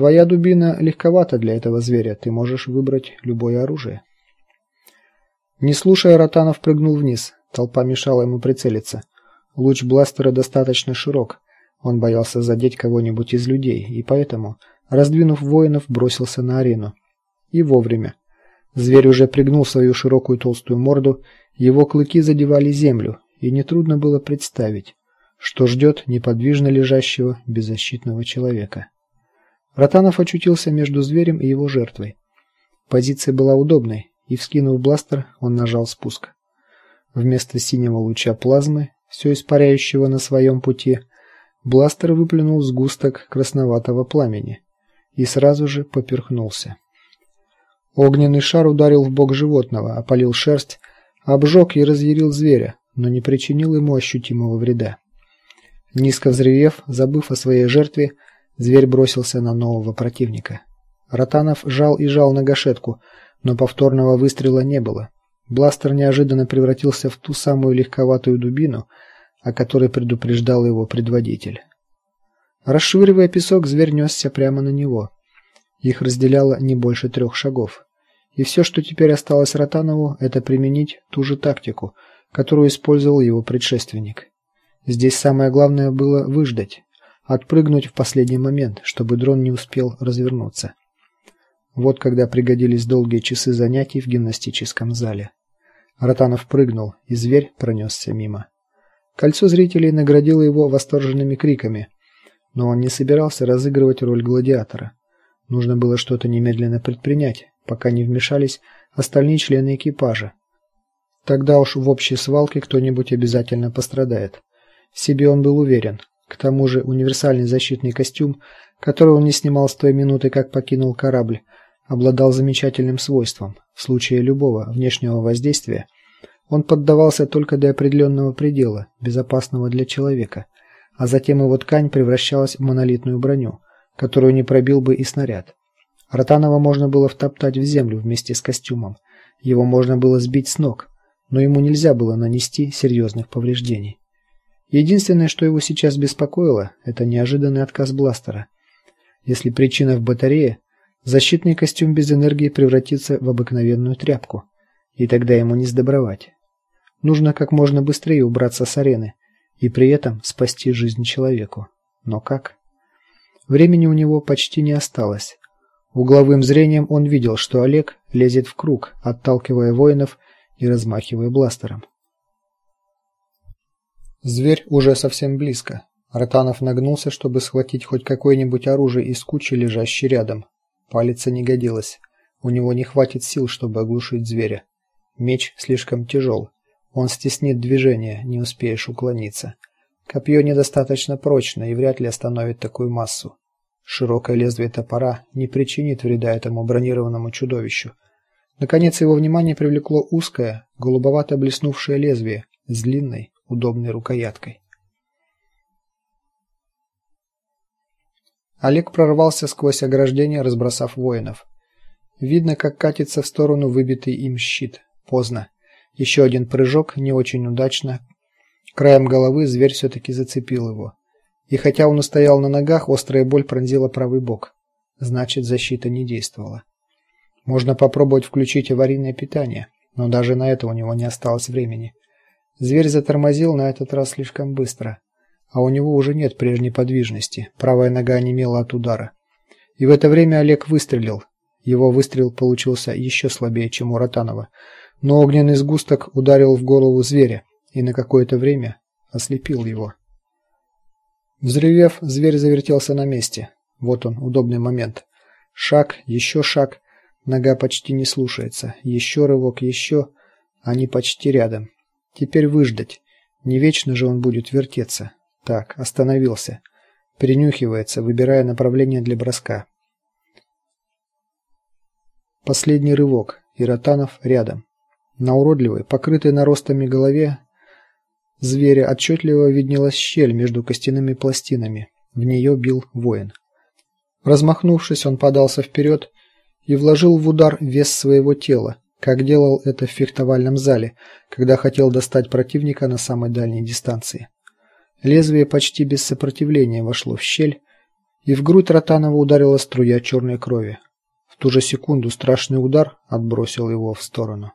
Твоя дубина легковата для этого зверя, ты можешь выбрать любое оружие. Не слушая, Ротанов прыгнул вниз. Толпа мешала ему прицелиться. Луч бластера достаточно широк. Он боялся задеть кого-нибудь из людей, и поэтому, раздвинув воинов, бросился на арену. И вовремя. Зверь уже пригнул свою широкую толстую морду, его клыки задевали землю, и не трудно было представить, что ждет неподвижно лежащего беззащитного человека. Ротанов очутился между зверем и его жертвой. Позиция была удобной, и вскинув бластер, он нажал спуск. Вместо синего луча плазмы, все испаряющего на своем пути, бластер выплюнул сгусток красноватого пламени и сразу же поперхнулся. Огненный шар ударил в бок животного, опалил шерсть, обжег и разъярил зверя, но не причинил ему ощутимого вреда. Низко взревев, забыв о своей жертве, зверь бросился на нового противника. Ротанов жал и жал на гашетку, но повторного выстрела не было. Бластер неожиданно превратился в ту самую легковатую дубину, о которой предупреждал его предводитель. Расшвыривая песок, зверь несся прямо на него. Их разделяло не больше трех шагов. И все, что теперь осталось Ротанову, это применить ту же тактику, которую использовал его предшественник. Здесь самое главное было выждать, отпрыгнуть в последний момент, чтобы дрон не успел развернуться. Вот когда пригодились долгие часы занятий в гимнастическом зале. Ротанов прыгнул, и зверь пронесся мимо. Кольцо зрителей наградило его восторженными криками, но он не собирался разыгрывать роль гладиатора. Нужно было что-то немедленно предпринять, пока не вмешались остальные члены экипажа. Тогда уж в общей свалке кто-нибудь обязательно пострадает. В себе он был уверен. К тому же универсальный защитный костюм, который он не снимал с той минуты, как покинул корабль, обладал замечательным свойством. В случае любого внешнего воздействия он поддавался только до определенного предела, безопасного для человека, а затем его ткань превращалась в монолитную броню, которую не пробил бы и снаряд. Ротанова можно было втоптать в землю вместе с костюмом. Его можно было сбить с ног, но ему нельзя было нанести серьезных повреждений. Единственное, что его сейчас беспокоило, это неожиданный отказ бластера. Если причина в батарее, защитный костюм без энергии превратится в обыкновенную тряпку, и тогда ему не сдобровать. Нужно как можно быстрее убраться с арены и при этом спасти жизнь человеку. Но как? Времени у него почти не осталось. Угловым зрением он видел, что Олег лезет в круг, отталкивая воинов и размахивая бластером. Зверь уже совсем близко. Ротанов нагнулся, чтобы схватить хоть какое-нибудь оружие из кучи, лежащей рядом. Палец не годилось. У него не хватит сил, чтобы оглушить зверя. Меч слишком тяжел. Он стеснит движение, не успеешь уклониться. Копье недостаточно прочно и вряд ли остановит такую массу. Широкое лезвие топора не причинит вреда этому бронированному чудовищу. Наконец его внимание привлекло узкое, голубовато блеснувшее лезвие с длинной, удобной рукояткой. Олег прорвался сквозь ограждение, разбросав воинов. Видно, как катится в сторону выбитый им щит. Поздно. Еще один прыжок, не очень удачно. Краем головы зверь все таки зацепил его. И хотя он устоял на ногах, острая боль пронзила правый бок. Значит, защита не действовала. Можно попробовать включить аварийное питание, но даже на это у него не осталось времени. Зверь затормозил на этот раз слишком быстро, а у него уже нет прежней подвижности. Правая нога онемела от удара. И в это время Олег выстрелил. Его выстрел получился еще слабее, чем у Ротанова, но огненный сгусток ударил в голову зверя и на какое-то время ослепил его. Взревев, зверь завертелся на месте. Вот он, удобный момент. Шаг, еще шаг. Нога почти не слушается. Еще рывок, еще. Они почти рядом. Теперь выждать. Не вечно же он будет вертеться. Так, остановился. Принюхивается, выбирая направление для броска. Последний рывок, и Ротанов рядом. На уродливой, покрытой наростами голове зверя отчетливо виднелась щель между костяными пластинами. В нее бил воин. Размахнувшись, он подался вперед и вложил в удар вес своего тела, как делал это в фехтовальном зале, когда хотел достать противника на самой дальней дистанции. Лезвие почти без сопротивления вошло в щель, и в грудь Ротанова ударила струя черной крови. В ту же секунду страшный удар отбросил его в сторону.